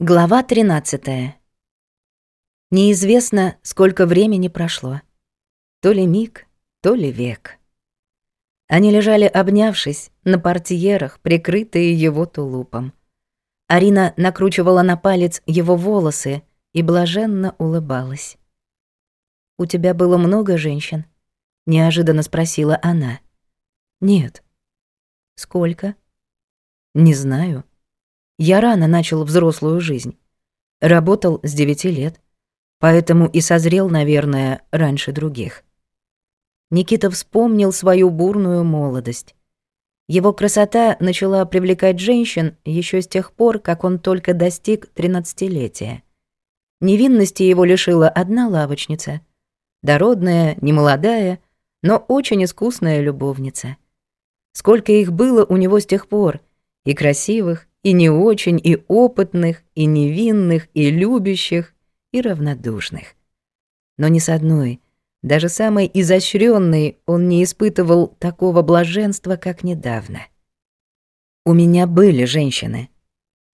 Глава 13. Неизвестно, сколько времени прошло. То ли миг, то ли век. Они лежали, обнявшись, на портьерах, прикрытые его тулупом. Арина накручивала на палец его волосы и блаженно улыбалась. «У тебя было много женщин?» — неожиданно спросила она. «Нет». «Сколько?» «Не знаю», я рано начал взрослую жизнь. Работал с девяти лет, поэтому и созрел, наверное, раньше других. Никита вспомнил свою бурную молодость. Его красота начала привлекать женщин еще с тех пор, как он только достиг тринадцатилетия. Невинности его лишила одна лавочница. Дородная, немолодая, но очень искусная любовница. Сколько их было у него с тех пор, и красивых, и не очень, и опытных, и невинных, и любящих, и равнодушных. Но ни с одной, даже самой изощренной, он не испытывал такого блаженства, как недавно. У меня были женщины,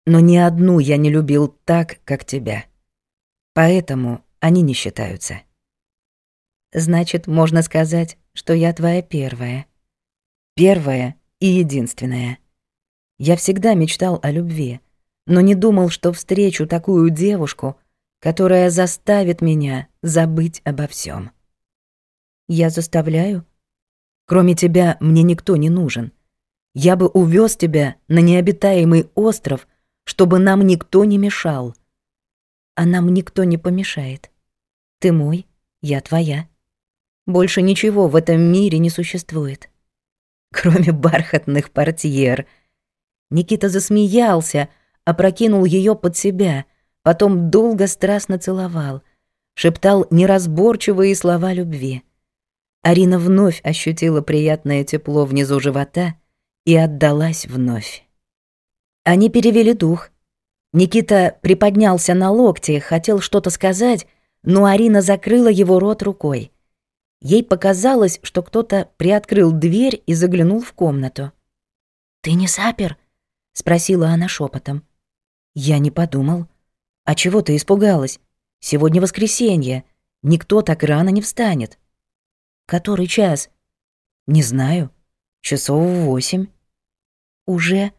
но ни одну я не любил так, как тебя. Поэтому они не считаются. Значит, можно сказать, что я твоя первая. Первая и единственная. Я всегда мечтал о любви, но не думал, что встречу такую девушку, которая заставит меня забыть обо всем. Я заставляю? Кроме тебя мне никто не нужен. Я бы увез тебя на необитаемый остров, чтобы нам никто не мешал. А нам никто не помешает. Ты мой, я твоя. Больше ничего в этом мире не существует. Кроме бархатных портьер — Никита засмеялся, опрокинул ее под себя, потом долго страстно целовал, шептал неразборчивые слова любви. Арина вновь ощутила приятное тепло внизу живота и отдалась вновь. Они перевели дух. Никита приподнялся на локте, хотел что-то сказать, но Арина закрыла его рот рукой. Ей показалось, что кто-то приоткрыл дверь и заглянул в комнату. «Ты не запер?» Спросила она шепотом. Я не подумал. А чего ты испугалась? Сегодня воскресенье. Никто так рано не встанет. Который час? Не знаю. Часов в восемь. Уже?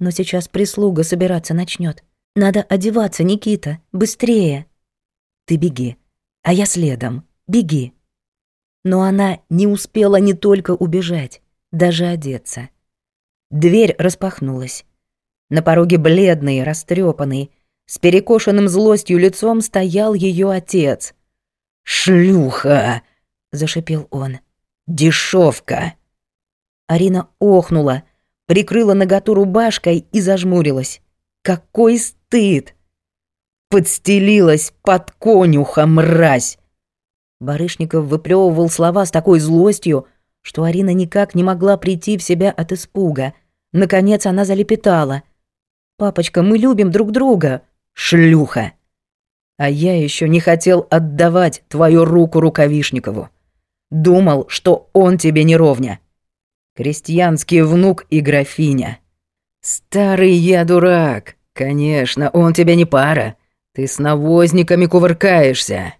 Но сейчас прислуга собираться начнет. Надо одеваться, Никита. Быстрее. Ты беги. А я следом. Беги. Но она не успела не только убежать, даже одеться. Дверь распахнулась. На пороге бледный, растрепанный, с перекошенным злостью лицом стоял ее отец. «Шлюха!» — зашипел он. «Дешевка!» Арина охнула, прикрыла наготу рубашкой и зажмурилась. «Какой стыд!» «Подстелилась под конюха, мразь!» Барышников выплевывал слова с такой злостью, что Арина никак не могла прийти в себя от испуга — Наконец она залепетала. «Папочка, мы любим друг друга!» «Шлюха!» «А я еще не хотел отдавать твою руку Рукавишникову. Думал, что он тебе не ровня. Крестьянский внук и графиня. Старый я дурак. Конечно, он тебе не пара. Ты с навозниками кувыркаешься».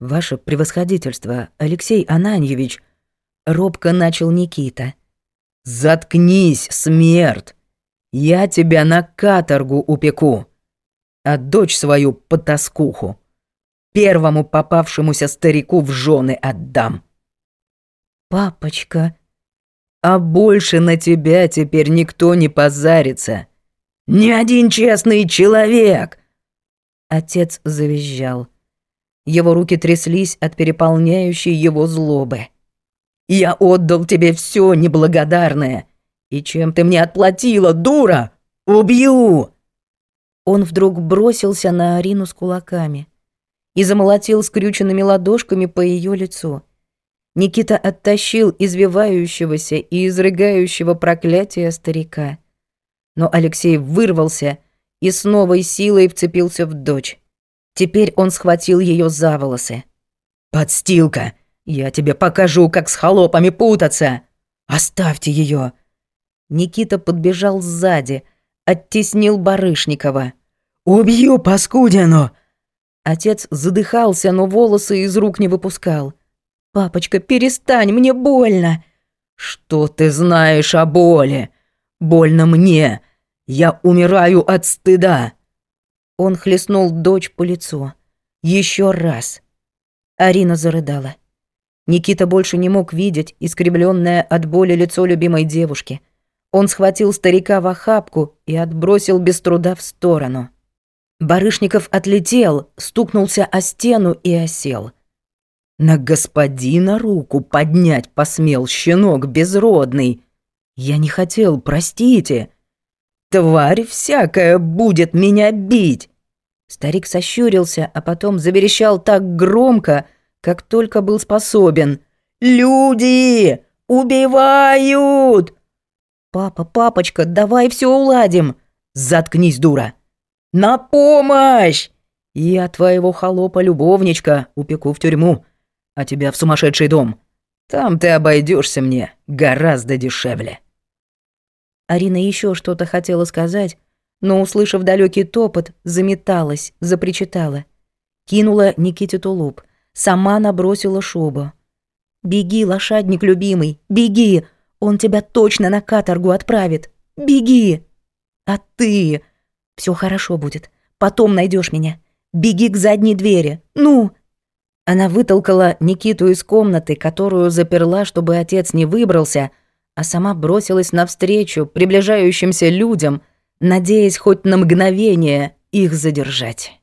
«Ваше превосходительство, Алексей Ананьевич», — робко начал Никита — Заткнись, смерть! Я тебя на каторгу упеку, а дочь свою потаскуху первому попавшемуся старику в жены отдам. Папочка, а больше на тебя теперь никто не позарится. Ни один честный человек. Отец завизжал. Его руки тряслись от переполняющей его злобы. Я отдал тебе все неблагодарное. И чем ты мне отплатила, дура? Убью!» Он вдруг бросился на Арину с кулаками и замолотил скрюченными ладошками по ее лицу. Никита оттащил извивающегося и изрыгающего проклятия старика. Но Алексей вырвался и с новой силой вцепился в дочь. Теперь он схватил ее за волосы. «Подстилка! Я тебе покажу, как с холопами путаться. Оставьте ее. Никита подбежал сзади, оттеснил Барышникова. «Убью, паскудину!» Отец задыхался, но волосы из рук не выпускал. «Папочка, перестань, мне больно!» «Что ты знаешь о боли? Больно мне! Я умираю от стыда!» Он хлестнул дочь по лицу. Еще раз. Арина зарыдала. Никита больше не мог видеть искривленное от боли лицо любимой девушки. Он схватил старика в охапку и отбросил без труда в сторону. Барышников отлетел, стукнулся о стену и осел. «На господина руку поднять посмел щенок безродный! Я не хотел, простите! Тварь всякая будет меня бить!» Старик сощурился, а потом заверещал так громко, как только был способен. «Люди! Убивают!» «Папа, папочка, давай все уладим!» «Заткнись, дура!» «На помощь!» «Я твоего холопа-любовничка упеку в тюрьму, а тебя в сумасшедший дом. Там ты обойдешься мне гораздо дешевле». Арина еще что-то хотела сказать, но, услышав далекий топот, заметалась, запричитала. Кинула Никите тулуп – Сама набросила шуба. «Беги, лошадник любимый, беги! Он тебя точно на каторгу отправит! Беги!» «А ты...» «Все хорошо будет. Потом найдешь меня. Беги к задней двери. Ну!» Она вытолкала Никиту из комнаты, которую заперла, чтобы отец не выбрался, а сама бросилась навстречу приближающимся людям, надеясь хоть на мгновение их задержать.